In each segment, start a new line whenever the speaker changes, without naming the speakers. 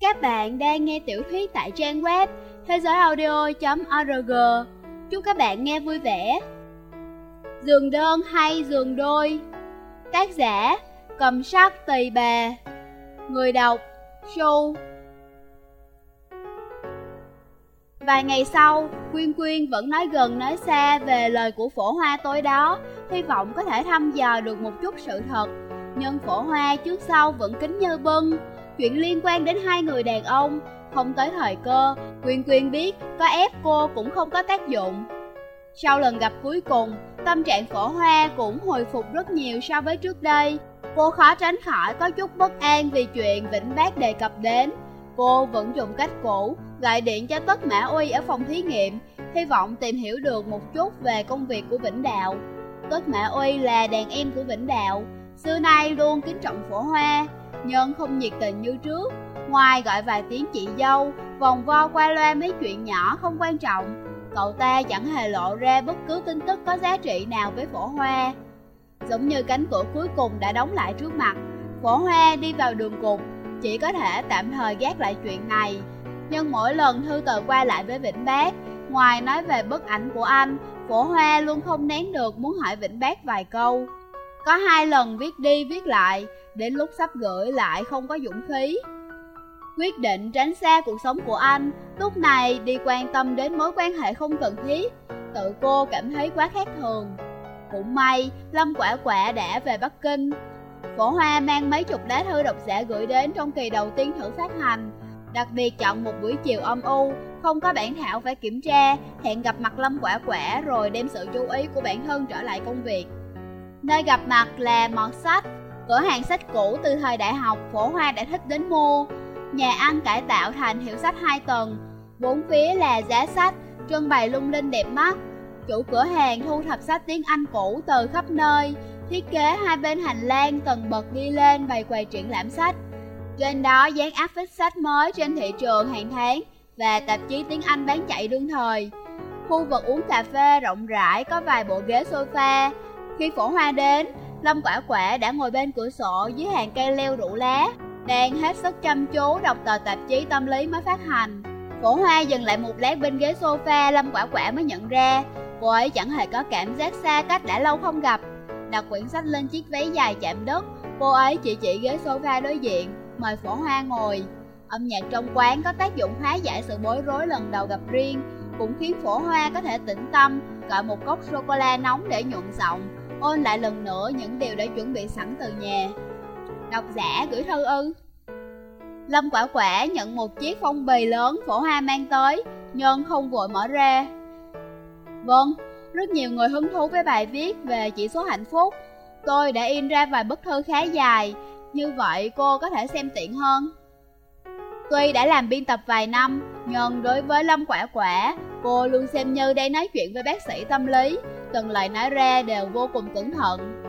Các bạn đang nghe tiểu thuyết tại trang web thế giới audio.org. Chúc các bạn nghe vui vẻ. Giường đơn hay giường đôi Tác giả Cầm sắc tỳ bà Người đọc Show Vài ngày sau, Quyên Quyên vẫn nói gần nói xa về lời của phổ hoa tối đó, hy vọng có thể thăm dò được một chút sự thật. Nhưng phổ hoa trước sau vẫn kính như bưng, chuyện liên quan đến hai người đàn ông, không tới thời cơ, Quyên Quyên biết có ép cô cũng không có tác dụng. Sau lần gặp cuối cùng, tâm trạng phổ hoa cũng hồi phục rất nhiều so với trước đây. Cô khó tránh khỏi có chút bất an vì chuyện Vĩnh Bác đề cập đến. Cô vẫn dùng cách cũ, gọi điện cho Tất Mã Uy ở phòng thí nghiệm, hy vọng tìm hiểu được một chút về công việc của Vĩnh Đạo. Tất Mã Uy là đàn em của Vĩnh Đạo, xưa nay luôn kính trọng phổ hoa, nhưng không nhiệt tình như trước. Ngoài gọi vài tiếng chị dâu, vòng vo qua loa mấy chuyện nhỏ không quan trọng, cậu ta chẳng hề lộ ra bất cứ tin tức có giá trị nào với phổ hoa. Giống như cánh cửa cuối cùng đã đóng lại trước mặt, phổ hoa đi vào đường cục, chỉ có thể tạm thời gác lại chuyện này. Nhưng mỗi lần thư từ qua lại với Vĩnh Bác, ngoài nói về bức ảnh của anh, phổ hoa luôn không nén được muốn hỏi Vĩnh Bác vài câu. Có hai lần viết đi viết lại, đến lúc sắp gửi lại không có dũng khí. Quyết định tránh xa cuộc sống của anh, lúc này đi quan tâm đến mối quan hệ không cần thiết, tự cô cảm thấy quá khác thường. Cũng may, Lâm Quả Quả đã về Bắc Kinh. Phổ Hoa mang mấy chục lá thư độc giả gửi đến trong kỳ đầu tiên thử phát hành, đặc biệt chọn một buổi chiều âm u, không có bản thảo phải kiểm tra, hẹn gặp mặt Lâm Quả Quả rồi đem sự chú ý của bản thân trở lại công việc. Nơi gặp mặt là mọt sách, cửa hàng sách cũ từ thời đại học Phổ Hoa đã thích đến mua. Nhà ăn cải tạo thành hiệu sách hai tầng, bốn phía là giá sách, trưng bày lung linh đẹp mắt. Chủ cửa hàng thu thập sách tiếng Anh cũ từ khắp nơi, thiết kế hai bên hành lang tầng bậc đi lên bày quầy triển lãm sách. Trên đó dán áp phích sách mới trên thị trường hàng tháng và tạp chí tiếng Anh bán chạy đương thời. Khu vực uống cà phê rộng rãi có vài bộ ghế sofa. Khi phổ hoa đến, Lâm Quả Quả đã ngồi bên cửa sổ dưới hàng cây leo rủ lá, đang hết sức chăm chú đọc tờ tạp chí tâm lý mới phát hành. Phổ hoa dừng lại một lát bên ghế sofa, Lâm Quả Quả mới nhận ra, cô ấy chẳng hề có cảm giác xa cách đã lâu không gặp. Đặt quyển sách lên chiếc váy dài chạm đất, cô ấy chỉ chỉ ghế sofa đối diện, mời phổ hoa ngồi. Âm nhạc trong quán có tác dụng hóa giải sự bối rối lần đầu gặp riêng, cũng khiến phổ hoa có thể tĩnh tâm, gọi một cốc sô-cô-la nóng để nhuận giọng, ôn lại lần nữa những điều đã chuẩn bị sẵn từ nhà. Độc giả gửi thư ư Lâm quả quả nhận một chiếc phong bì lớn phổ hoa mang tới, nhưng không vội mở ra. Vâng, rất nhiều người hứng thú với bài viết về chỉ số hạnh phúc. Tôi đã in ra vài bức thư khá dài, như vậy cô có thể xem tiện hơn. Tuy đã làm biên tập vài năm, nhưng đối với Lâm Quả Quả, cô luôn xem như đang nói chuyện với bác sĩ tâm lý, từng lời nói ra đều vô cùng cẩn thận.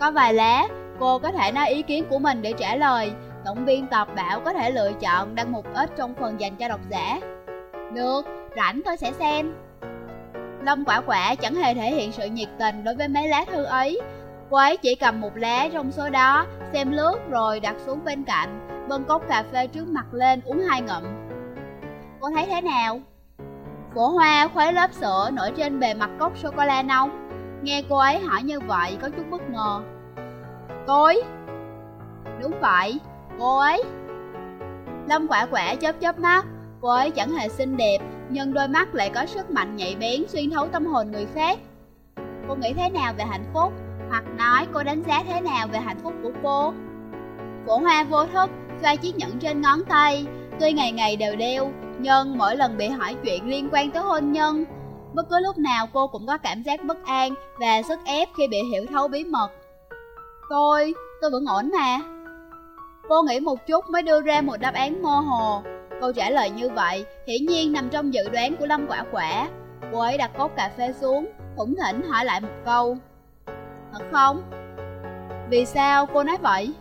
Có vài lá, cô có thể nói ý kiến của mình để trả lời, tổng biên tập bảo có thể lựa chọn đăng một ít trong phần dành cho độc giả. Được, rảnh tôi sẽ xem. Lâm Quả Quả chẳng hề thể hiện sự nhiệt tình đối với mấy lá thư ấy, cô ấy chỉ cầm một lá trong số đó, xem lướt rồi đặt xuống bên cạnh, bưng cốc cà phê trước mặt lên uống hai ngụm. Cô thấy thế nào? Của hoa khuấy lớp sữa nổi trên bề mặt cốc sô-cô-la nóng. Nghe cô ấy hỏi như vậy có chút bất ngờ. Tôi? Đúng vậy, cô ấy. Lâm quả quả chớp chớp mắt, cô ấy chẳng hề xinh đẹp, nhưng đôi mắt lại có sức mạnh nhạy bén xuyên thấu tâm hồn người khác. Cô nghĩ thế nào về hạnh phúc? Hoặc nói cô đánh giá thế nào về hạnh phúc của cô? Cổ hoa vô thức, xoay chiếc nhẫn trên ngón tay, tuy ngày ngày đều đeo, nhưng mỗi lần bị hỏi chuyện liên quan tới hôn nhân, bất cứ lúc nào cô cũng có cảm giác bất an và sức ép khi bị hiểu thấu bí mật. Tôi, tôi vẫn ổn mà. Cô nghĩ một chút mới đưa ra một đáp án mơ hồ. Câu trả lời như vậy hiển nhiên nằm trong dự đoán của Lâm Quả Quả. Cô ấy đặt cốc cà phê xuống, thủng thỉnh hỏi lại một câu. Thật không? Vì sao cô nói vậy?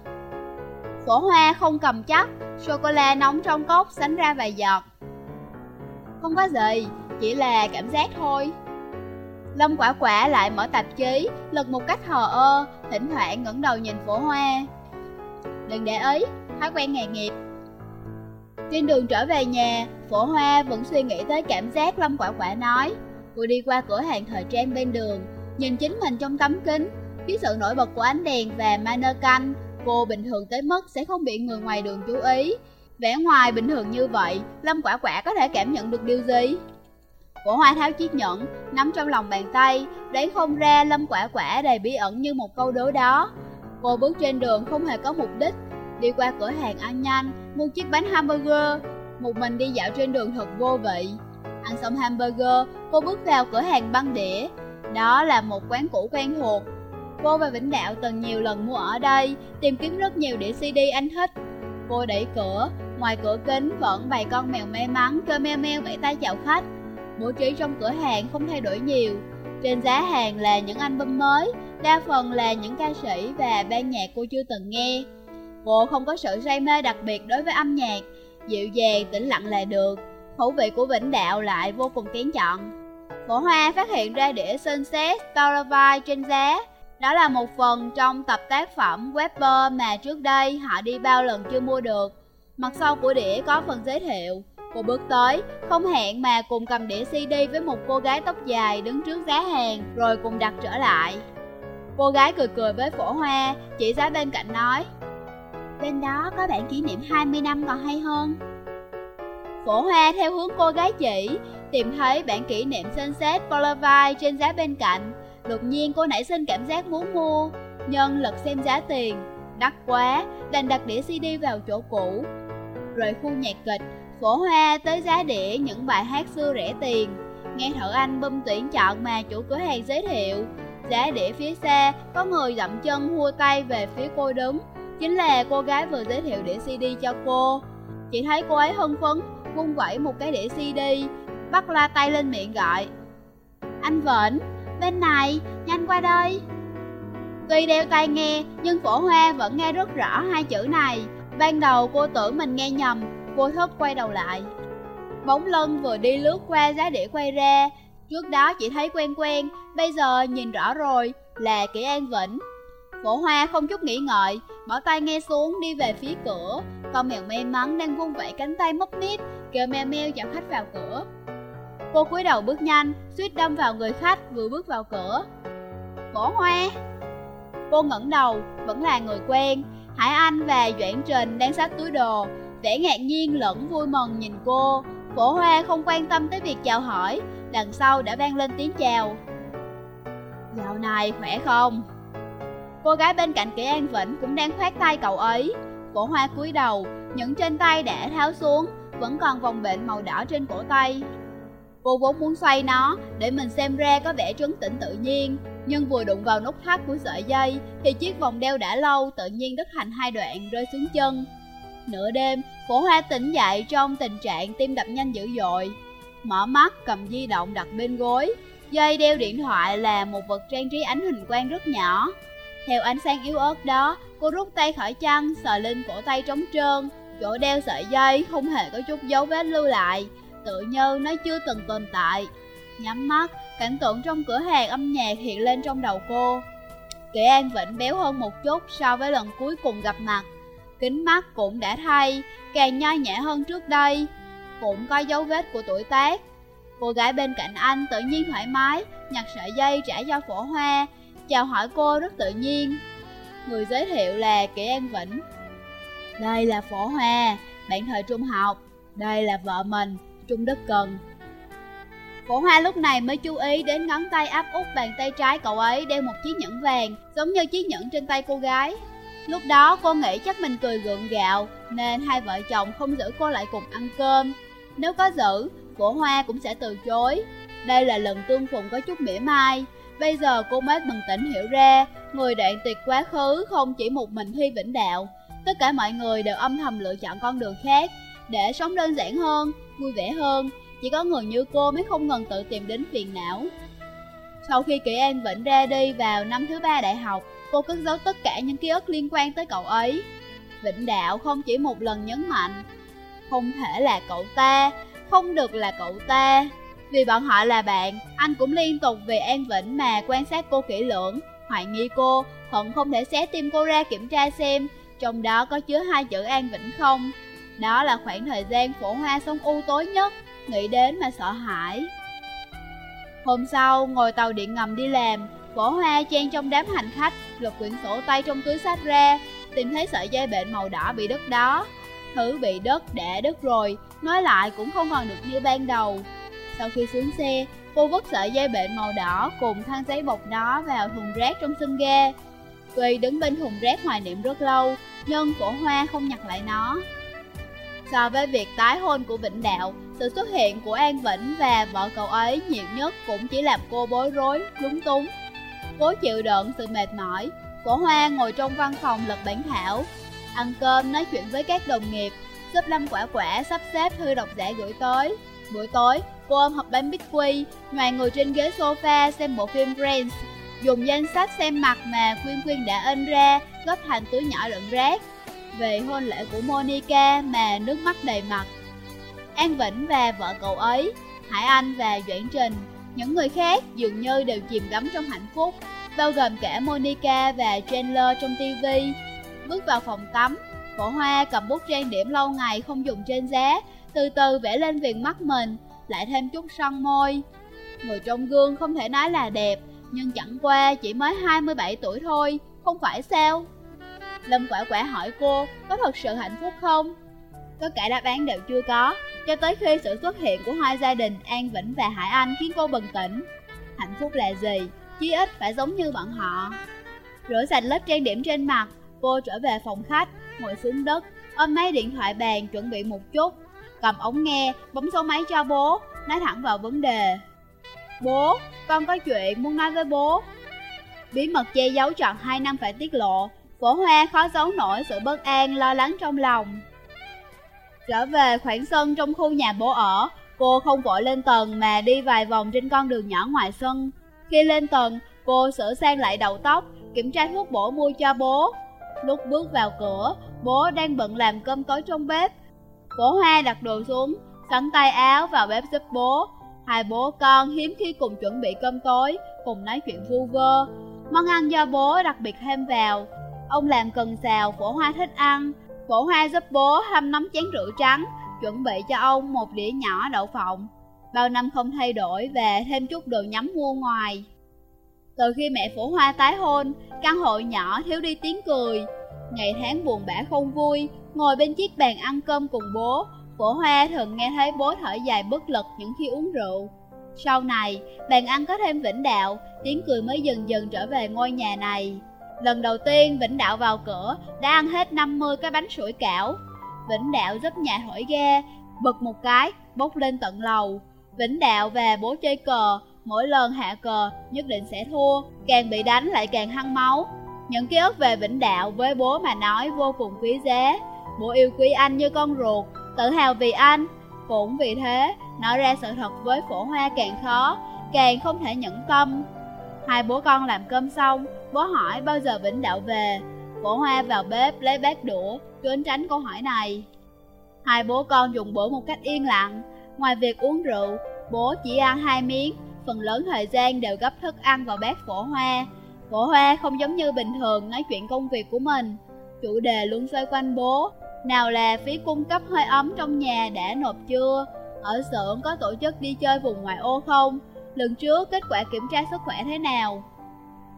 Sổ hoa không cầm chắc, sô-cô-la nóng trong cốc sánh ra vài giọt. Không có gì, chỉ là cảm giác thôi. Lâm quả quả lại mở tạp chí, lật một cách hờ ơ, thỉnh thoảng ngẩng đầu nhìn phổ hoa. Đừng để ý, thói quen nghề nghiệp. Trên đường trở về nhà, phổ hoa vẫn suy nghĩ tới cảm giác Lâm Quả Quả nói. Cô đi qua cửa hàng thời trang bên đường, nhìn chính mình trong tấm kính. Dưới sự nổi bật của ánh đèn và mannequin, cô bình thường tới mức sẽ không bị người ngoài đường chú ý. Vẻ ngoài bình thường như vậy, Lâm Quả Quả có thể cảm nhận được điều gì? Cổ hoa tháo chiếc nhẫn, nắm trong lòng bàn tay, đoán không ra Lâm Quả Quả đầy bí ẩn như một câu đố đó. Cô bước trên đường không hề có mục đích, đi qua cửa hàng ăn nhanh, mua chiếc bánh hamburger, một mình đi dạo trên đường thật vô vị. Ăn xong hamburger, cô bước vào cửa hàng băng đĩa. Đó là một quán cũ quen thuộc. Cô và Vĩnh Đạo từng nhiều lần mua ở đây, tìm kiếm rất nhiều đĩa CD anh thích. Cô đẩy cửa, ngoài cửa kính vẫn bày con mèo may mắn cơ meo meo vẫy tay chào khách. Bố trí trong cửa hàng không thay đổi nhiều. Trên giá hàng là những album mới, đa phần là những ca sĩ và ban nhạc cô chưa từng nghe. Cô không có sự say mê đặc biệt đối với âm nhạc, dịu dàng, tĩnh lặng là được. Khẩu vị của Vĩnh Đạo lại vô cùng kén chọn. bộ Hoa phát hiện ra đĩa Sunset Boulevard trên giá. Đó là một phần trong tập tác phẩm webber mà trước đây họ đi bao lần chưa mua được. Mặt sau của đĩa có phần giới thiệu. Cô bước tới, không hẹn mà cùng cầm đĩa CD với một cô gái tóc dài đứng trước giá hàng rồi cùng đặt trở lại. Cô gái cười cười với phổ hoa, chỉ giá bên cạnh nói Bên đó có bản kỷ niệm 20 năm còn hay hơn Phổ hoa theo hướng cô gái chỉ Tìm thấy bản kỷ niệm Sunset Boulevard trên giá bên cạnh Đột nhiên cô nảy sinh cảm giác muốn mua Nhân lật xem giá tiền Đắt quá, đành đặt đĩa CD vào chỗ cũ rồi khu nhạc kịch Phổ hoa tới giá đĩa những bài hát xưa rẻ tiền. Nghe thợ anh bum tuyển chọn mà chủ cửa hàng giới thiệu Giá đĩa phía xa, có người dậm chân hua tay về phía cô đứng. Chính là cô gái vừa giới thiệu đĩa CD cho cô. Chị thấy cô ấy hân phấn, vung vẩy một cái đĩa CD Bắt la tay lên miệng gọi. Anh Vĩnh, bên này, nhanh qua đây. Tuy đeo tai nghe, nhưng phổ hoa vẫn nghe rất rõ hai chữ này. Ban đầu cô tưởng mình nghe nhầm, cô thức quay đầu lại Bóng lưng vừa đi lướt qua giá đĩa quay ra Trước đó chỉ thấy quen quen, bây giờ nhìn rõ rồi, là Kỷ An Vĩnh. Phổ Hoa không chút nghĩ ngợi, bỏ tay nghe xuống đi về phía cửa. Con mèo may mắn đang vung vẩy cánh tay mấp mít, kêu meo meo chào khách vào cửa. Cô cúi đầu bước nhanh, suýt đâm vào người khách vừa bước vào cửa. Phổ Hoa! Cô ngẩng đầu, vẫn là người quen. Hải Anh và Doãn Trình đang xách túi đồ, vẻ ngạc nhiên lẫn vui mừng nhìn cô. Phổ Hoa không quan tâm tới việc chào hỏi, đằng sau đã vang lên tiếng chào. Dạo này khỏe không? Cô gái bên cạnh Kỷ An Vĩnh cũng đang khoát tay cậu ấy. Cổ hoa cúi đầu, những trên tay đã tháo xuống, vẫn còn vòng bệnh màu đỏ trên cổ tay. Cô vốn muốn xoay nó để mình xem ra có vẻ trấn tĩnh tự nhiên, nhưng vừa đụng vào nút thắt của sợi dây thì chiếc vòng đeo đã lâu tự nhiên đứt thành hai đoạn rơi xuống chân. Nửa đêm, phổ hoa tỉnh dậy trong tình trạng tim đập nhanh dữ dội. Mở mắt cầm di động đặt bên gối, dây đeo điện thoại là một vật trang trí ánh hình quang rất nhỏ. Theo ánh sáng yếu ớt đó, cô rút tay khỏi chăn, sờ lên cổ tay trống trơn, chỗ đeo sợi dây không hề có chút dấu vết lưu lại, tự như nó chưa từng tồn tại. Nhắm mắt, cảnh tượng trong cửa hàng âm nhạc hiện lên trong đầu cô. Kỷ An Vĩnh béo hơn một chút so với lần cuối cùng gặp mặt. Kính mắt cũng đã thay, càng nhoi nhẹ hơn trước đây. Cũng có dấu vết của tuổi tác. Cô gái bên cạnh anh tự nhiên thoải mái, nhặt sợi dây trả cho phổ hoa, chào hỏi cô rất tự nhiên. Người giới thiệu là Kỷ An Vĩnh. Đây là phổ hoa, bạn thời trung học. Đây là vợ mình, Trung Đức Cần. Phổ hoa lúc này mới chú ý đến ngón tay áp út bàn tay trái cậu ấy đeo một chiếc nhẫn vàng, giống như chiếc nhẫn trên tay cô gái. Lúc đó cô nghĩ chắc mình cười gượng gạo, nên hai vợ chồng không giữ cô lại cùng ăn cơm. Nếu có giữ, phổ hoa cũng sẽ từ chối. Đây là lần tương phùng có chút mỉa mai. Bây giờ cô mới bừng tỉnh hiểu ra, người đoạn tuyệt quá khứ không chỉ một mình Thi Vĩnh Đạo. Tất cả mọi người đều âm thầm lựa chọn con đường khác, để sống đơn giản hơn, vui vẻ hơn. Chỉ có người như cô mới không ngừng tự tìm đến phiền não. Sau khi Kỷ An Vĩnh ra đi vào năm thứ ba đại học, cô cất giấu tất cả những ký ức liên quan tới cậu ấy. Vĩnh Đạo không chỉ một lần nhấn mạnh, không thể là cậu ta, không được là cậu ta. Vì bọn họ là bạn, anh cũng liên tục về An Vĩnh mà quan sát cô kỹ lưỡng, hoài nghi cô, hận không thể xé tim cô ra kiểm tra xem trong đó có chứa hai chữ An Vĩnh không. Đó là khoảng thời gian phổ hoa sống u tối nhất, nghĩ đến mà sợ hãi. Hôm sau, ngồi tàu điện ngầm đi làm, phổ hoa chen trong đám hành khách, lục quyển sổ tay trong túi sách ra, tìm thấy sợi dây bệnh màu đỏ bị đứt đó. Thứ bị đứt đã đứt rồi, nói lại cũng không còn được như ban đầu. Sau khi xuống xe, cô vứt sợi dây bệnh màu đỏ cùng thang giấy bọc đó vào thùng rác trong sân ga. Tuy đứng bên thùng rác hoài niệm rất lâu, nhưng cổ hoa không nhặt lại nó. So với việc tái hôn của Vĩnh Đạo, sự xuất hiện của An Vĩnh và vợ cậu ấy nhiều nhất cũng chỉ làm cô bối rối, lúng túng. Cố chịu đựng sự mệt mỏi, cổ hoa ngồi trong văn phòng lật bản thảo, ăn cơm nói chuyện với các đồng nghiệp, giúp Lâm Quả Quả sắp xếp thư độc giả gửi tới. Buổi tối, cô ôm hộp bánh quy, ngoài ngồi trên ghế sofa xem bộ phim Friends, dùng danh sách xem mặt mà Quyên Quyên đã in ra, gấp thành túi nhỏ đựng rác. Về hôn lễ của Monica mà nước mắt đầy mặt. An Vĩnh và vợ cậu ấy, Hải Anh và Doãn Trình, những người khác dường như đều chìm đắm trong hạnh phúc, bao gồm cả Monica và Chandler trong TV. Bước vào phòng tắm, Phổ Hoa cầm bút trang điểm lâu ngày không dùng trên giá, từ từ vẽ lên viền mắt mình, lại thêm chút son môi. Người trong gương không thể nói là đẹp, nhưng chẳng qua chỉ mới 27 tuổi thôi, không phải sao? Lâm quả quả hỏi cô, có thật sự hạnh phúc không? Tất cả đáp án đều chưa có, cho tới khi sự xuất hiện của hai gia đình An Vĩnh và Hải Anh khiến cô bừng tỉnh. Hạnh phúc là gì? Chí ít phải giống như bọn họ. Rửa sạch lớp trang điểm trên mặt, cô trở về phòng khách, ngồi xuống đất, ôm máy điện thoại bàn chuẩn bị một chút, cầm ống nghe, bấm số máy cho bố, nói thẳng vào vấn đề. Bố, con có chuyện muốn nói với bố. Bí mật che giấu trọn 2 năm phải tiết lộ, phổ hoa khó giấu nổi sự bất an, lo lắng trong lòng. Trở về khoảng sân trong khu nhà bố ở, cô không vội lên tầng mà đi vài vòng trên con đường nhỏ ngoài sân. Khi lên tầng, cô sửa sang lại đầu tóc, kiểm tra thuốc bổ mua cho bố. Lúc bước vào cửa, bố đang bận làm cơm tối trong bếp. Bố hoa đặt đồ xuống, sắn tay áo vào bếp giúp bố. Hai bố con hiếm khi cùng chuẩn bị cơm tối, cùng nói chuyện vu vơ. Món ăn do bố đặc biệt thêm vào. Ông làm cần xào, phổ hoa thích ăn. Phổ hoa giúp bố hâm nóng chén rượu trắng, chuẩn bị cho ông một đĩa nhỏ đậu phộng. Bao năm không thay đổi về thêm chút đồ nhắm mua ngoài. Từ khi mẹ phổ hoa tái hôn, căn hộ nhỏ thiếu đi tiếng cười. Ngày tháng buồn bã không vui, ngồi bên chiếc bàn ăn cơm cùng bố, phổ hoa thường nghe thấy bố thở dài bất lực những khi uống rượu. Sau này, bàn ăn có thêm Vĩnh Đạo, tiếng cười mới dần dần trở về ngôi nhà này. Lần đầu tiên Vĩnh Đạo vào cửa, đã ăn hết 50 cái bánh sủi cảo. Vĩnh Đạo giúp nhà thổi ga, bật một cái, bốc lên tận lầu. Vĩnh Đạo về bố chơi cờ, mỗi lần hạ cờ nhất định sẽ thua, càng bị đánh lại càng hăng máu. Những ký ức về Vĩnh Đạo với bố mà nói vô cùng quý giá. Bố yêu quý anh như con ruột, tự hào vì anh. Cũng vì thế, nói ra sự thật với phổ hoa càng khó, càng không thể nhẫn tâm. Hai bố con làm cơm xong, bố hỏi bao giờ Vĩnh Đạo về. cổ hoa vào bếp lấy bát đũa, trốn tránh câu hỏi này. Hai bố con dùng bữa một cách yên lặng. Ngoài việc uống rượu, bố chỉ ăn hai miếng, phần lớn thời gian đều gấp thức ăn vào bát cổ hoa. cổ hoa không giống như bình thường nói chuyện công việc của mình. Chủ đề luôn xoay quanh bố. Nào là phí cung cấp hơi ấm trong nhà đã nộp chưa? Ở xưởng có tổ chức đi chơi vùng ngoại ô không? Lần trước kết quả kiểm tra sức khỏe thế nào?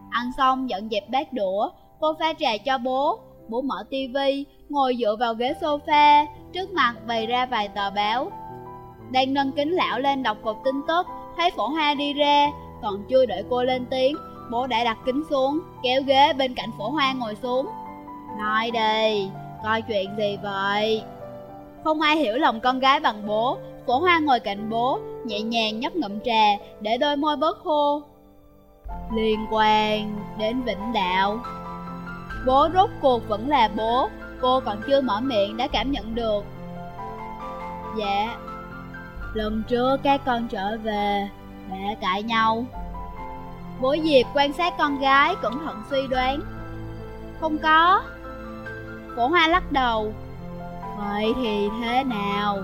Ăn xong dọn dẹp bát đũa, cô pha trà cho bố. Bố mở tivi, ngồi dựa vào ghế sofa, trước mặt bày ra vài tờ báo. Đang nâng kính lão lên đọc cột tin tức, thấy phổ hoa đi ra, còn chưa đợi cô lên tiếng, bố đã đặt kính xuống, kéo ghế bên cạnh phổ hoa ngồi xuống. Nói đi, coi chuyện gì vậy? Không ai hiểu lòng con gái bằng bố, phổ hoa ngồi cạnh bố, nhẹ nhàng nhấp ngậm trà, để đôi môi bớt khô. Liên quan đến Vĩnh Đạo Bố rốt cuộc vẫn là bố, cô còn chưa mở miệng đã cảm nhận được. Dạ, lần trước các con trở về, mẹ cãi nhau. Bố Diệp quan sát con gái cẩn thận suy đoán. Không có. Phổ Hoa lắc đầu. Vậy thì thế nào?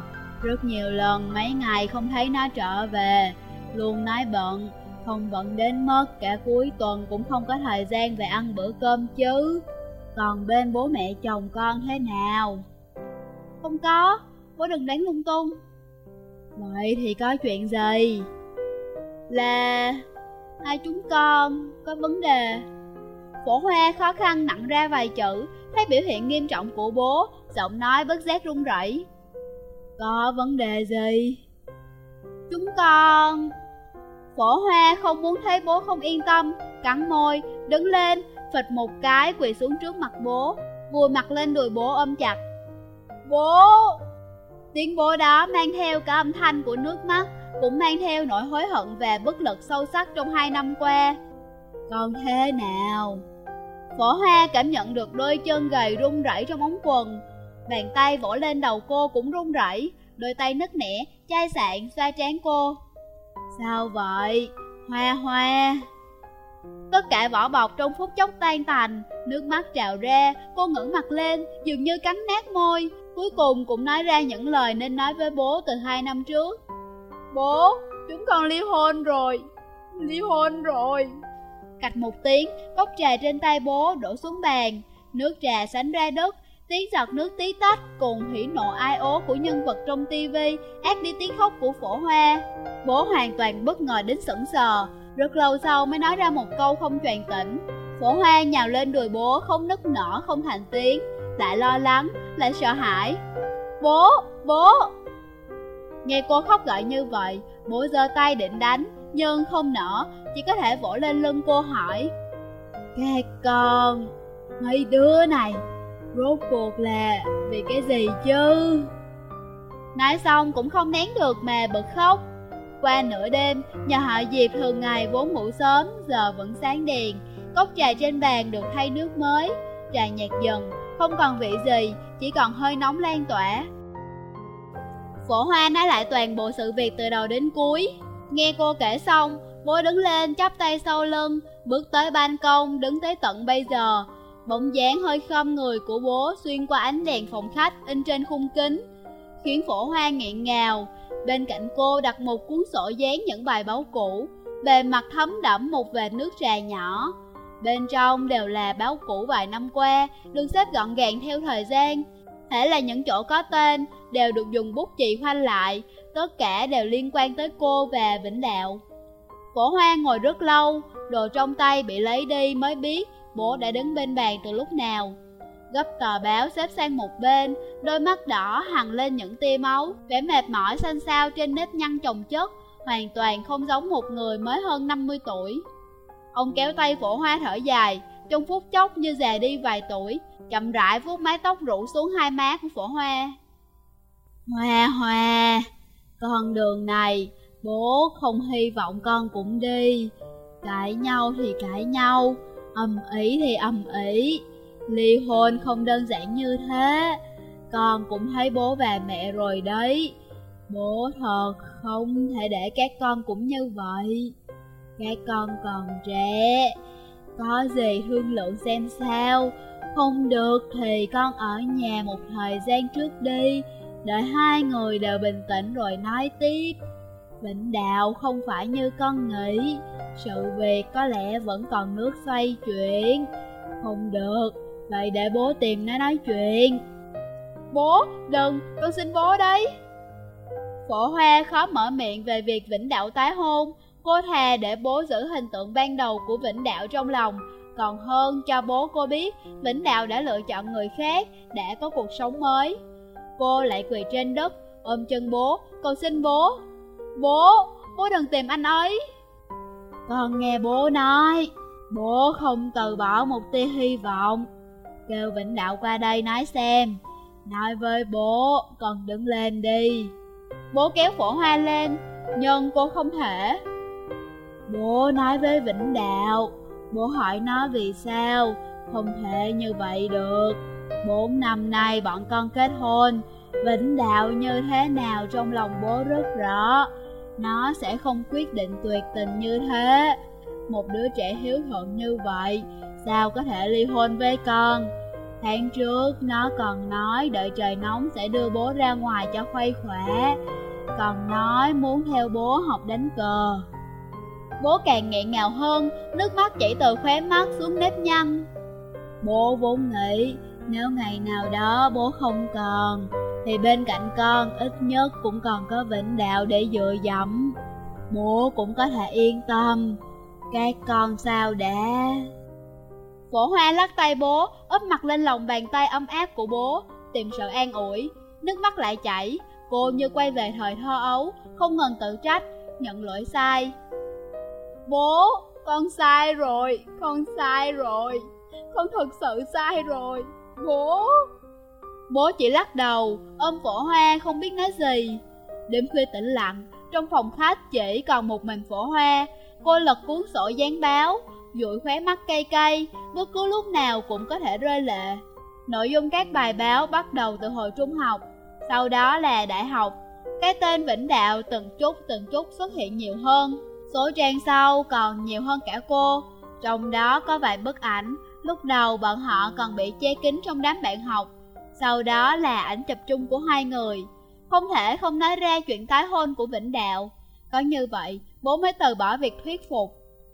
Rất nhiều lần mấy ngày không thấy nó trở về, luôn nói bận, không bận đến mất cả cuối tuần cũng không có thời gian về ăn bữa cơm chứ. Còn bên bố mẹ chồng con thế nào? Không có, bố đừng đánh lung tung Vậy thì có chuyện gì? Là... hai chúng con có vấn đề Phổ hoa khó khăn nặng ra vài chữ Thấy biểu hiện nghiêm trọng của bố Giọng nói bất giác run rẩy có vấn đề gì? Chúng con... Phổ hoa không muốn thấy bố không yên tâm Cắn môi, đứng lên Phịch một cái quỳ xuống trước mặt bố Vùi mặt lên đùi bố ôm chặt Bố! Tiếng bố đó mang theo cả âm thanh của nước mắt Cũng mang theo nỗi hối hận và bất lực sâu sắc trong hai năm qua Còn thế nào? Phổ hoa cảm nhận được đôi chân gầy run rẩy trong ống quần Bàn tay vỗ lên đầu cô cũng run rẩy Đôi tay nứt nẻ, chai sạn xoa trán cô. Sao vậy? Hoa hoa. Tất cả vỏ bọc trong phút chốc tan tành Nước mắt trào ra, cô ngẩng mặt lên Dường như cắn nát môi. Cuối cùng cũng nói ra những lời nên nói với bố từ hai năm trước. Bố, chúng con ly hôn rồi Ly hôn rồi. Cạch một tiếng, cốc trà trên tay bố đổ xuống bàn. Nước trà sánh ra đất Tiếng giọt nước tí tách cùng hỉ nộ ai ố của nhân vật trong tivi ác đi tiếng khóc của phổ hoa. Bố hoàn toàn bất ngờ đến sững sờ Rất lâu sau mới nói ra một câu không truyền tỉnh Phổ hoa nhào lên đùi bố không nức nở không thành tiếng Lại lo lắng, lại sợ hãi. Bố, bố! Nghe cô khóc gọi như vậy Bố giơ tay định đánh Nhưng không nở Chỉ có thể vỗ lên lưng cô hỏi. Các con Mấy đứa này Rốt cuộc là vì cái gì chứ? Nói xong cũng không nén được mà bật khóc. Qua nửa đêm, nhà họ Diệp thường ngày vốn ngủ sớm Giờ vẫn sáng đèn. Cốc trà trên bàn được thay nước mới Trà nhạt dần, không còn vị gì Chỉ còn hơi nóng lan tỏa. Phổ Hoa nói lại toàn bộ sự việc từ đầu đến cuối. Nghe cô kể xong, bố đứng lên chắp tay sau lưng Bước tới ban công, đứng tới tận bây giờ. Bóng dáng hơi khom người của bố xuyên qua ánh đèn phòng khách in trên khung kính, Khiến phổ hoa nghẹn ngào. Bên cạnh cô đặt một cuốn sổ dán những bài báo cũ, Bề mặt thấm đẫm một vệt nước trà nhỏ. Bên trong đều là báo cũ vài năm qua, Được xếp gọn gàng theo thời gian. Thể là những chỗ có tên, Đều được dùng bút chì khoanh lại, Tất cả đều liên quan tới cô và Vĩnh Đạo. Phổ hoa ngồi rất lâu, Đồ trong tay bị lấy đi mới biết Bố đã đứng bên bàn từ lúc nào. Gấp tờ báo xếp sang một bên, Đôi mắt đỏ hằn lên những tia máu, Vẻ mệt mỏi xanh xao trên nếp nhăn chồng chất, Hoàn toàn không giống một người mới hơn 50 tuổi. Ông kéo tay phổ hoa thở dài, Trong phút chốc như già đi vài tuổi, Chậm rãi vuốt mái tóc rủ xuống hai má của phổ hoa. Hoa hoa, Con đường này, Bố không hy vọng con cũng đi. Cãi nhau thì cãi nhau Âm ý thì âm ý. Ly hôn không đơn giản như thế. Con cũng thấy bố và mẹ rồi đấy. Bố thật không thể để các con cũng như vậy. Các con còn trẻ. Có gì thương lượng xem sao. Không được thì con ở nhà một thời gian trước đi. Đợi hai người đều bình tĩnh rồi nói tiếp. Vĩnh đạo không phải như con nghĩ. Sự việc có lẽ vẫn còn nước xoay chuyển. Không được, vậy để bố tìm nó nói chuyện. Bố, đừng, con xin bố đấy. Phổ Hoa khó mở miệng về việc Vĩnh Đạo tái hôn. Cô thà để bố giữ hình tượng ban đầu của Vĩnh Đạo trong lòng. Còn hơn cho bố cô biết Vĩnh Đạo đã lựa chọn người khác Đã có cuộc sống mới. Cô lại quỳ trên đất Ôm chân bố, cầu xin bố. Bố, bố đừng tìm anh ấy. Con nghe bố nói Bố không từ bỏ một tia hy vọng. Kêu Vĩnh Đạo qua đây nói xem Nói với bố, con đứng lên đi. Bố kéo phổ hoa lên Nhưng cô không thể. Bố nói với Vĩnh Đạo Bố hỏi nó vì sao? Không thể như vậy được. Bốn năm nay bọn con kết hôn Vĩnh Đạo như thế nào trong lòng bố rất rõ nó sẽ không quyết định tuyệt tình như thế. Một đứa trẻ hiếu thuận như vậy Sao có thể ly hôn với con? Tháng trước nó còn nói đợi trời nóng sẽ đưa bố ra ngoài cho khuây khỏe Còn nói muốn theo bố học đánh cờ. Bố càng nghẹn ngào hơn, nước mắt chảy từ khóe mắt xuống nếp nhăn. Bố vốn nghĩ nếu ngày nào đó bố không còn thì bên cạnh con ít nhất cũng còn có vĩnh đạo để dựa dẫm. Bố cũng có thể yên tâm, các con sao đã... Phổ hoa lắc tay bố, ấp mặt lên lòng bàn tay ấm áp của bố, tìm sự an ủi, nước mắt lại chảy, cô như quay về thời thơ ấu, không ngừng tự trách, nhận lỗi sai. Bố, con sai rồi, con sai rồi, con thật sự sai rồi, bố. Bố chỉ lắc đầu, ôm phổ hoa không biết nói gì. Đêm khuya tĩnh lặng, trong phòng khách chỉ còn một mình phổ hoa. Cô lật cuốn sổ dán báo, dụi khóe mắt cay cay, bất cứ lúc nào cũng có thể rơi lệ. Nội dung các bài báo bắt đầu từ hồi trung học, sau đó là đại học. Cái tên Vĩnh Đạo từng chút từng chút xuất hiện nhiều hơn. Số trang sau còn nhiều hơn cả cô, trong đó có vài bức ảnh. Lúc đầu bọn họ còn bị che kín trong đám bạn học, sau đó là ảnh chụp chung của hai người. Không thể không nói ra chuyện tái hôn của Vĩnh Đạo. Có như vậy, bố mới từ bỏ việc thuyết phục.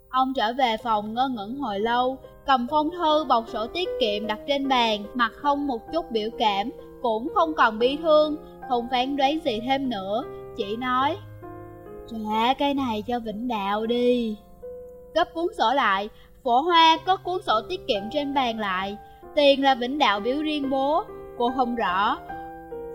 Ông trở về phòng ngơ ngẩn hồi lâu, cầm phong thư bọc sổ tiết kiệm đặt trên bàn, mặt không một chút biểu cảm, cũng không còn bi thương, không phán đoán gì thêm nữa, chỉ nói Trả cái này cho Vĩnh Đạo đi. Gấp cuốn sổ lại, phổ hoa có cuốn sổ tiết kiệm trên bàn lại, tiền là Vĩnh Đạo biểu riêng bố, cô không rõ.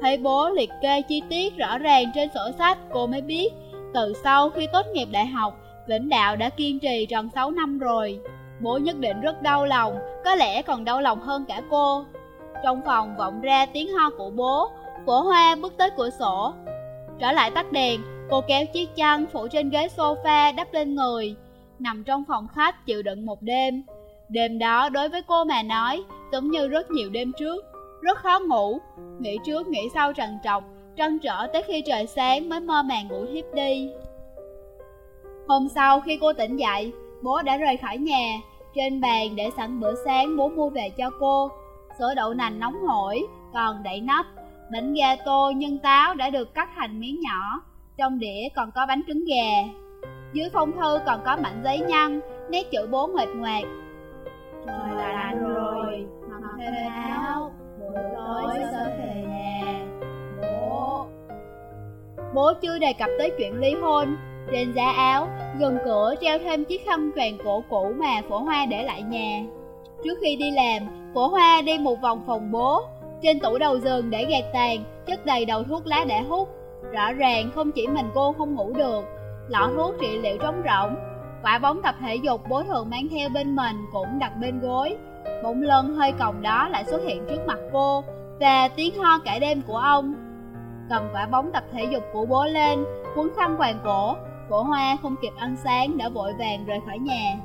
Thấy bố liệt kê chi tiết rõ ràng trên sổ sách cô mới biết, từ sau khi tốt nghiệp đại học, Vĩnh Đạo đã kiên trì tròn 6 năm rồi. Bố nhất định rất đau lòng, có lẽ còn đau lòng hơn cả cô. Trong phòng vọng ra tiếng ho của bố, cổ hoa bước tới cửa sổ. Trở lại tắt đèn, cô kéo chiếc chăn phủ trên ghế sofa đắp lên người, nằm trong phòng khách chịu đựng một đêm. Đêm đó đối với cô mà nói, giống như rất nhiều đêm trước, rất khó ngủ, nghĩ trước nghĩ sau trần trọc, trăn trở tới khi trời sáng mới mơ màng ngủ thiếp đi. Hôm sau khi cô tỉnh dậy, bố đã rời khỏi nhà, trên bàn để sẵn bữa sáng bố mua về cho cô. Sữa đậu nành nóng hổi, còn đậy nắp, bánh gato nhân táo đã được cắt thành miếng nhỏ, trong đĩa còn có bánh trứng gà. Dưới phong thư còn có mảnh giấy nhăn, nét chữ bố nguệch ngoạc. Trời lạnh rồi, mặc thêm áo, buổi tối sớm về nhà. Bố Bố chưa đề cập tới chuyện ly hôn, trên giá áo, gần cửa treo thêm chiếc khăn vàng cổ cũ mà phổ hoa để lại nhà. Trước khi đi làm, phổ hoa đi một vòng phòng bố. Trên tủ đầu giường để gạt tàn, chất đầy đầu thuốc lá để hút. Rõ ràng không chỉ mình cô không ngủ được, lọ thuốc trị liệu trống rỗng. Quả bóng tập thể dục bố thường mang theo bên mình cũng đặt bên gối. Bỗng lân hơi còng đó lại xuất hiện trước mặt cô, và tiếng ho cả đêm của ông. Cầm quả bóng tập thể dục của bố lên, quấn khăn quàng cổ, Phổ Hoa không kịp ăn sáng đã vội vàng rời khỏi nhà.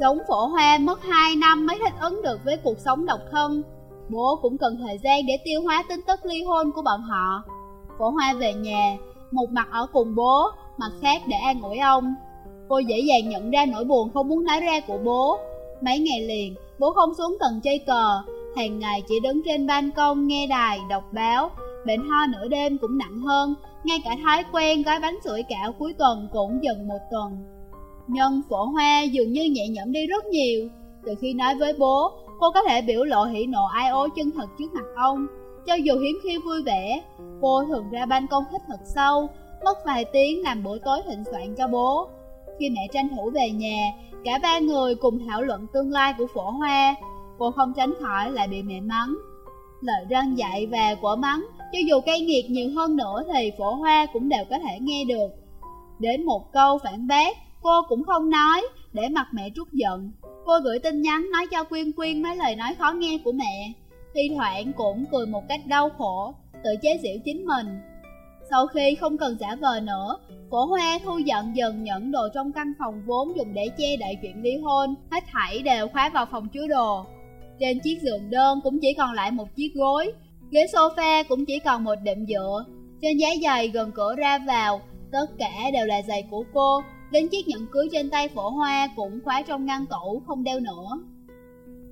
Giống phổ hoa mất 2 năm mới thích ứng được với cuộc sống độc thân. Bố cũng cần thời gian để tiêu hóa tin tức ly hôn của bọn họ. Phổ hoa về nhà, một mặt ở cùng bố, mặt khác để an ủi ông. Cô dễ dàng nhận ra nỗi buồn không muốn nói ra của bố. Mấy ngày liền, bố không xuống tầng chơi cờ, hàng ngày chỉ đứng trên ban công nghe đài, đọc báo. Bệnh ho nửa đêm cũng nặng hơn, ngay cả thói quen gói bánh sủi cảo cuối tuần cũng dần một tuần. Nhân phổ hoa dường như nhẹ nhõm đi rất nhiều. Từ khi nói với bố, cô có thể biểu lộ hỉ nộ ai ố chân thật trước mặt ông. Cho dù hiếm khi vui vẻ, cô thường ra ban công hít thật sâu, mất vài tiếng làm bữa tối thịnh soạn cho bố. Khi mẹ tranh thủ về nhà, cả ba người cùng thảo luận tương lai của phổ hoa. Cô không tránh khỏi lại bị mẹ mắng. Lời răng dạy và quả mắng, cho dù cay nghiệt nhiều hơn nữa thì phổ hoa cũng đều có thể nghe được. Đến một câu phản bác, cô cũng không nói, để mặt mẹ trút giận. Cô gửi tin nhắn nói cho Quyên Quyên mấy lời nói khó nghe của mẹ. Thi thoảng cũng cười một cách đau khổ, tự chế giễu chính mình. Sau khi không cần giả vờ nữa, phổ hoa thu dọn dần những đồ trong căn phòng vốn dùng để che đậy chuyện ly hôn, hết thảy đều khóa vào phòng chứa đồ. Trên chiếc giường đơn cũng chỉ còn lại một chiếc gối, ghế sofa cũng chỉ còn một đệm dựa. Trên giá giày gần cửa ra vào, tất cả đều là giày của cô, đến chiếc nhẫn cưới trên tay phổ hoa cũng khóa trong ngăn tủ không đeo nữa.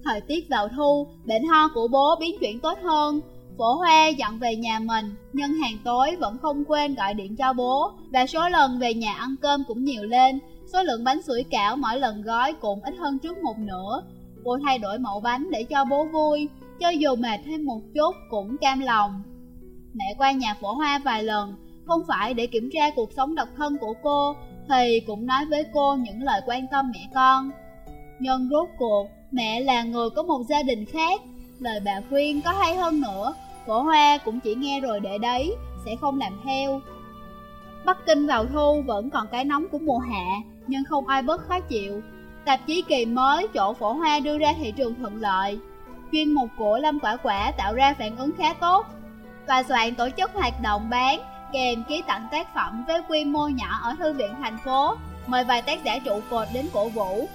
Thời tiết vào thu, bệnh ho của bố biến chuyển tốt hơn. Phổ hoa dặn về nhà mình, nhưng hàng tối vẫn không quên gọi điện cho bố, và số lần về nhà ăn cơm cũng nhiều lên. Số lượng bánh sủi cảo mỗi lần gói cũng ít hơn trước một nửa, Cô thay đổi mẫu bánh để cho bố vui, cho dù mệt thêm một chút cũng cam lòng. Mẹ qua nhà phổ hoa vài lần, không phải để kiểm tra cuộc sống độc thân của cô, thì cũng nói với cô những lời quan tâm mẹ con. Nhưng rốt cuộc, mẹ là người có một gia đình khác, lời bà khuyên có hay hơn nữa, phổ hoa cũng chỉ nghe rồi để đấy, sẽ không làm theo. Bắc Kinh vào thu vẫn còn cái nóng của mùa hạ, nhưng không ai bớt khó chịu. Tạp chí kỳ mới chỗ phổ hoa đưa ra thị trường thuận lợi. Chuyên mục của Lâm Quả Quả tạo ra phản ứng khá tốt. Tòa soạn tổ chức hoạt động bán, kèm ký tặng tác phẩm với quy mô nhỏ ở thư viện thành phố, mời vài tác giả trụ cột đến cổ vũ.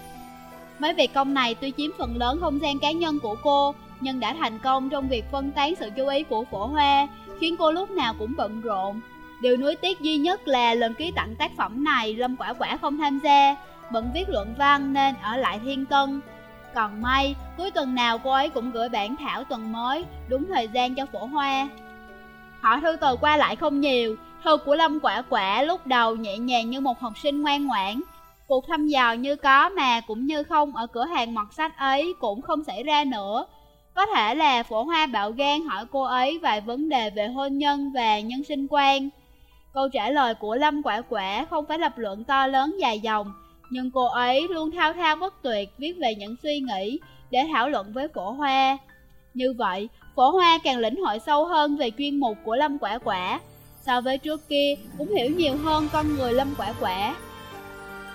Mấy việc công này tuy chiếm phần lớn không gian cá nhân của cô, nhưng đã thành công trong việc phân tán sự chú ý của phổ hoa, khiến cô lúc nào cũng bận rộn. Điều nuối tiếc duy nhất là lần ký tặng tác phẩm này Lâm Quả Quả không tham gia, bận viết luận văn nên ở lại Thiên Tân. Còn may, cuối tuần nào cô ấy cũng gửi bản thảo tuần mới, đúng thời gian cho phổ hoa. Họ thư từ qua lại không nhiều, thư của Lâm Quả Quả lúc đầu nhẹ nhàng như một học sinh ngoan ngoãn. Cuộc thăm dò như có mà cũng như không ở cửa hàng mọt sách ấy cũng không xảy ra nữa. Có thể là phổ hoa bạo gan hỏi cô ấy vài vấn đề về hôn nhân và nhân sinh quan. Câu trả lời của Lâm Quả Quả không phải lập luận to lớn dài dòng, nhưng cô ấy luôn thao thao bất tuyệt viết về những suy nghĩ để thảo luận với phổ hoa. Như vậy, phổ hoa càng lĩnh hội sâu hơn về chuyên mục của Lâm Quả Quả, so với trước kia cũng hiểu nhiều hơn con người Lâm Quả Quả.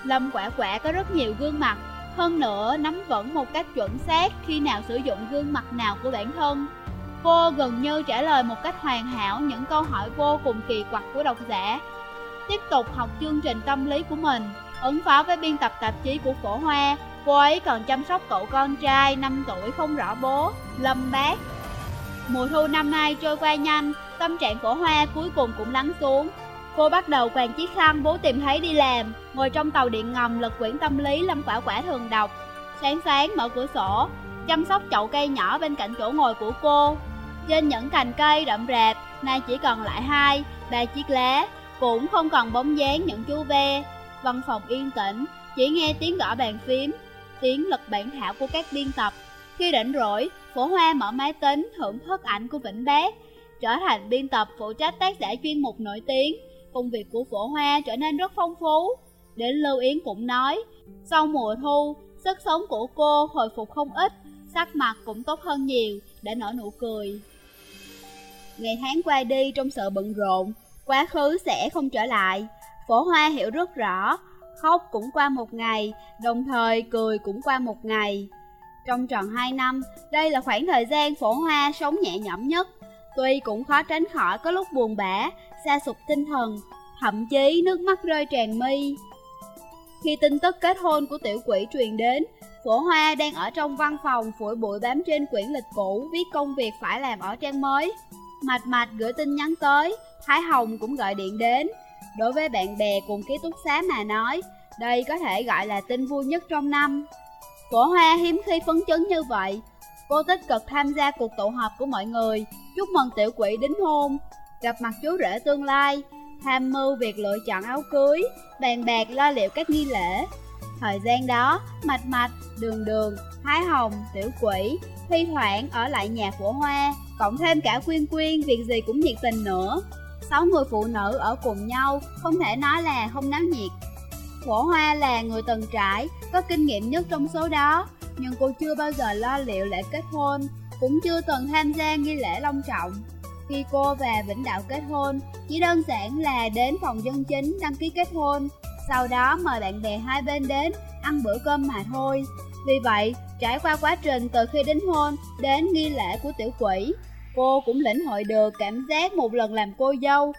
Lâm Quả Quả có rất nhiều gương mặt, hơn nữa nắm vững một cách chuẩn xác khi nào sử dụng gương mặt nào của bản thân. Cô gần như trả lời một cách hoàn hảo những câu hỏi vô cùng kỳ quặc của độc giả. Tiếp tục học chương trình tâm lý của mình, ứng phó với biên tập tạp chí của cổ Hoa, cô ấy còn chăm sóc cậu con trai 5 tuổi không rõ bố, Lâm Bác. Mùa thu năm nay trôi qua nhanh, tâm trạng cổ Hoa cuối cùng cũng lắng xuống. Cô bắt đầu quàng chiếc khăn bố tìm thấy đi làm, ngồi trong tàu điện ngầm lật quyển tâm lý Lâm Quả Quả thường đọc. Sáng sáng mở cửa sổ, chăm sóc chậu cây nhỏ bên cạnh chỗ ngồi của cô, trên những cành cây đậm rạp, nay chỉ còn lại hai, ba chiếc lá, cũng không còn bóng dáng những chú ve. Văn phòng yên tĩnh, chỉ nghe tiếng gõ bàn phím, tiếng lật bản thảo của các biên tập. Khi rảnh rỗi, phổ hoa mở máy tính thưởng thức ảnh của Vĩnh Bác, trở thành biên tập phụ trách tác giả chuyên mục nổi tiếng. Công việc của phổ hoa trở nên rất phong phú. Đến Lưu Yến cũng nói, sau mùa thu, sức sống của cô hồi phục không ít, sắc mặt cũng tốt hơn nhiều, để nở nụ cười. Ngày tháng qua đi trong sự bận rộn, quá khứ sẽ không trở lại. Phổ Hoa hiểu rất rõ, khóc cũng qua một ngày, đồng thời cười cũng qua một ngày. Trong tròn hai năm, đây là khoảng thời gian phổ hoa sống nhẹ nhõm nhất. Tuy cũng khó tránh khỏi có lúc buồn bã, xa sụp tinh thần, thậm chí nước mắt rơi tràn mi. Khi tin tức kết hôn của tiểu quỷ truyền đến, phổ hoa đang ở trong văn phòng phủi bụi bám trên quyển lịch cũ viết công việc phải làm ở trang mới. Mạch Mạch gửi tin nhắn tới, Thái Hồng cũng gọi điện đến. Đối với bạn bè cùng ký túc xá mà nói, đây có thể gọi là tin vui nhất trong năm. Phổ hoa hiếm khi phấn chấn như vậy. Cô tích cực tham gia cuộc tụ họp của mọi người, chúc mừng tiểu quỷ đính hôn, gặp mặt chú rể tương lai, tham mưu việc lựa chọn áo cưới, bàn bạc lo liệu các nghi lễ. Thời gian đó, Mạch Mạch, Đường Đường, Thái Hồng, Tiểu Quỷ thi thoảng ở lại nhà của Hoa, cộng thêm cả Quyên Quyên việc gì cũng nhiệt tình nữa. Sáu người phụ nữ ở cùng nhau, không thể nói là không náo nhiệt. Phổ Hoa là người từng trải, có kinh nghiệm nhất trong số đó, nhưng cô chưa bao giờ lo liệu lễ kết hôn, cũng chưa từng tham gia nghi lễ long trọng. Khi cô và Vĩnh Đạo kết hôn, chỉ đơn giản là đến phòng dân chính đăng ký kết hôn, sau đó mời bạn bè hai bên đến ăn bữa cơm mà thôi. Vì vậy, trải qua quá trình từ khi đính hôn đến nghi lễ của tiểu quỷ, cô cũng lĩnh hội được cảm giác một lần làm cô dâu.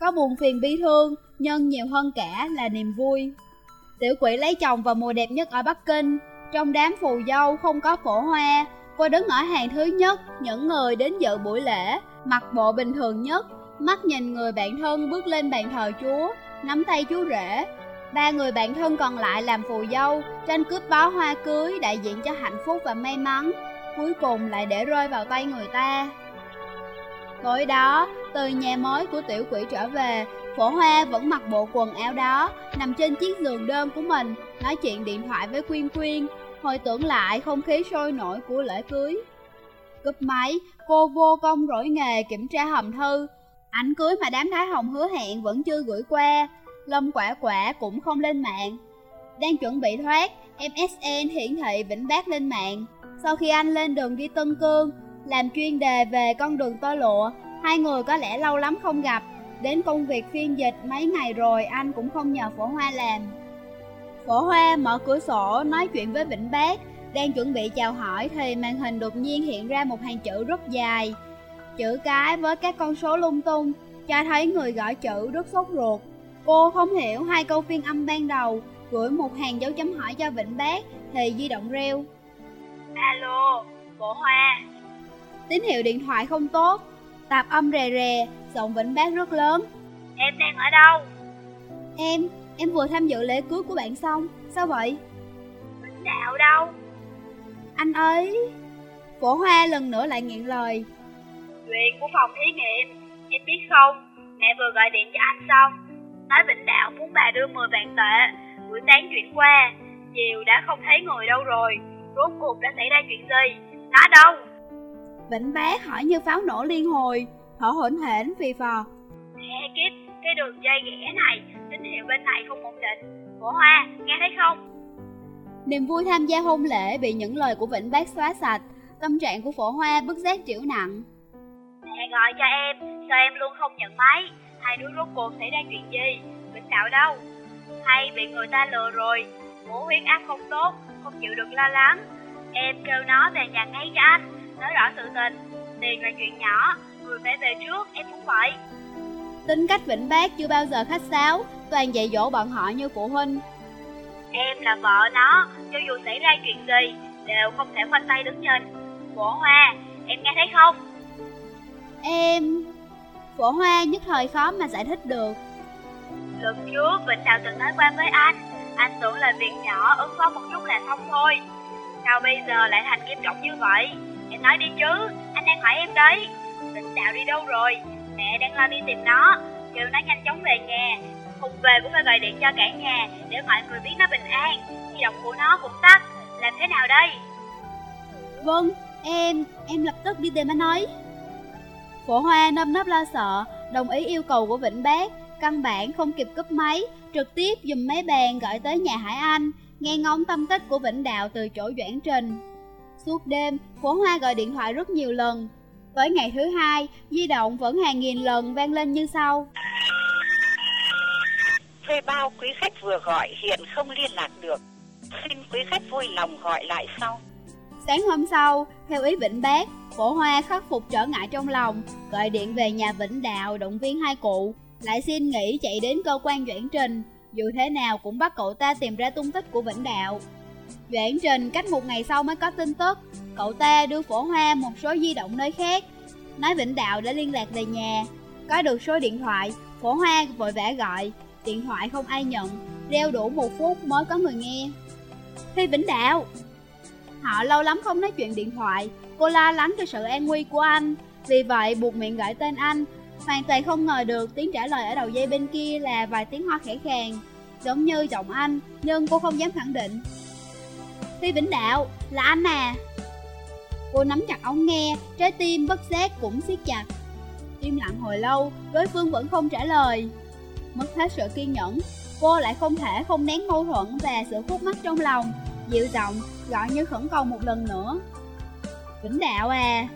Có buồn phiền bi thương, nhưng nhiều hơn cả là niềm vui. Tiểu quỷ lấy chồng vào mùa đẹp nhất ở Bắc Kinh, trong đám phù dâu không có phổ hoa, cô đứng ở hàng thứ nhất, những người đến dự buổi lễ, mặc bộ bình thường nhất, mắt nhìn người bạn thân bước lên bàn thờ chúa, nắm tay chú rể, Ba người bạn thân còn lại làm phù dâu, tranh cướp bó hoa cưới đại diện cho hạnh phúc và may mắn, cuối cùng lại để rơi vào tay người ta. Tối đó, từ nhà mới của tiểu quỷ trở về, phổ hoa vẫn mặc bộ quần áo đó, nằm trên chiếc giường đơn của mình, nói chuyện điện thoại với Quyên Quyên, hồi tưởng lại không khí sôi nổi của lễ cưới. Cúp máy, cô vô công rỗi nghề kiểm tra hòm thư, Ảnh cưới mà đám Thái Hồng hứa hẹn vẫn chưa gửi qua, Lâm Quả Quả cũng không lên mạng. Đang chuẩn bị thoát, MSN hiển thị Vĩnh Bác lên mạng. Sau khi anh lên đường đi Tân Cương, làm chuyên đề về con đường tơ lụa, hai người có lẽ lâu lắm không gặp. Đến công việc phiên dịch mấy ngày rồi anh cũng không nhờ Phổ Hoa làm. Phổ Hoa mở cửa sổ nói chuyện với Vĩnh Bác, đang chuẩn bị chào hỏi thì màn hình đột nhiên hiện ra một hàng chữ rất dài. Chữ cái với các con số lung tung, cho thấy người gõ chữ rất sốt ruột. Cô không hiểu hai câu phiên âm ban đầu, gửi một hàng dấu chấm hỏi cho Vĩnh Bác thì di động reo.
Alo, Phổ Hoa.
Tín hiệu điện thoại không tốt, tạp âm rè rè, giọng Vĩnh Bác rất lớn.
Em đang ở đâu?
Em, em vừa tham dự lễ cưới của bạn xong, sao vậy?
Đạo đâu?
Anh ấy... Phổ Hoa lần nữa lại nghiện lời.
Chuyện của phòng thí nghiệm, em biết không? Mẹ vừa gọi điện cho anh xong, nói Vĩnh Đạo muốn bà đưa 10 vạn tệ, buổi sáng chuyển qua, chiều đã không thấy người đâu rồi, rốt cuộc đã xảy ra chuyện gì? Nó đâu?
Vĩnh Bác hỏi như pháo nổ liên hồi, thở hổn hển phì phò.
Mẹ kiếp, cái đường dây ghẻ này, tín hiệu bên này không ổn định. Phổ Hoa, nghe thấy không?
Niềm vui tham gia hôn lễ bị những lời của Vĩnh Bác xóa sạch, tâm trạng của phổ hoa bức giác triểu nặng.
Mẹ gọi cho em, sao em luôn không nhận máy? Hai đứa rốt cuộc xảy ra chuyện gì? Vĩnh Đạo đâu? Hay bị người ta lừa rồi? Bố huyết áp không tốt, không chịu được lo lắng. Em kêu nó về nhà ngay cho anh, nói rõ sự tình. Tiền là chuyện nhỏ, người phải về trước, em cũng vậy.
Tính cách Vĩnh Bác chưa bao giờ khách sáo, toàn dạy dỗ bọn họ như phụ huynh,
Em là vợ nó, cho dù xảy ra chuyện gì, đều không thể khoanh tay đứng nhìn. Phổ Hoa, em nghe thấy không?
Em... Phổ Hoa nhất thời khó mà giải thích được.
Lần trước Vĩnh Đạo từng nói qua với anh, anh tưởng là việc nhỏ ứng phó một chút là xong thôi. Sao bây giờ lại thành nghiêm trọng như vậy? Em nói đi chứ, anh đang hỏi em đấy. Vĩnh Đạo đi đâu rồi? Mẹ đang lo đi tìm nó, kêu nó nhanh chóng về nhà, Hùng về cũng phải gọi điện cho cả nhà để mọi người biết nó bình an. Di động của nó cũng tắt. Làm thế nào đây?
Vâng, em, em lập tức đi tìm anh ấy. Phổ Hoa nâm nấp lo sợ, đồng ý yêu cầu của Vĩnh Bác, căn bản không kịp cúp máy, trực tiếp dùm máy bàn gọi tới nhà Hải Anh, nghe ngóng tâm tích của Vĩnh Đạo từ chỗ Doãn Trình. Suốt đêm, Phổ Hoa gọi điện thoại rất nhiều lần. Tới ngày thứ hai, di động vẫn hàng nghìn lần vang lên như sau.
Thuê bao quý khách vừa gọi hiện không liên lạc được. Xin quý khách vui lòng gọi lại sau.
Sáng hôm sau, theo ý Vĩnh Bác, Phổ Hoa khắc phục trở ngại trong lòng, gọi điện về nhà Vĩnh Đạo động viên hai cụ, lại xin nghỉ chạy đến cơ quan Doãn Trình, dù thế nào cũng bắt cậu ta tìm ra tung tích của Vĩnh Đạo. Doãn Trình cách một ngày sau mới có tin tức, cậu ta đưa Phổ Hoa một số di động nơi khác, nói Vĩnh Đạo đã liên lạc về nhà, có được số điện thoại, Phổ Hoa vội vã gọi, điện thoại không ai nhận, reo đủ một phút mới có người nghe. Thi Vĩnh Đạo Họ lâu lắm không nói chuyện điện thoại, cô lo lắng cho sự an nguy của anh, vì vậy buộc miệng gọi tên anh. Hoàn toàn không ngờ được tiếng trả lời ở đầu dây bên kia là vài tiếng hoa khẽ khàng, giống như giọng anh, nhưng cô không dám khẳng định. Phi Vĩnh Đạo, là anh à? Cô nắm chặt ống nghe, trái tim bất giác cũng siết chặt. Im lặng hồi lâu, đối phương vẫn không trả lời. Mất hết sự kiên nhẫn, cô lại không thể không nén mâu thuẫn và sự khúc mắc trong lòng, dịu giọng gọi như khẩn cầu một lần nữa. Vĩnh Đạo à!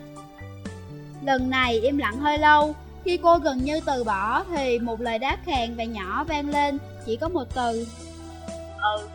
Lần này im lặng hơi lâu, khi cô gần như từ bỏ thì một lời đáp khàn và nhỏ vang lên, chỉ có một từ.
Ừ,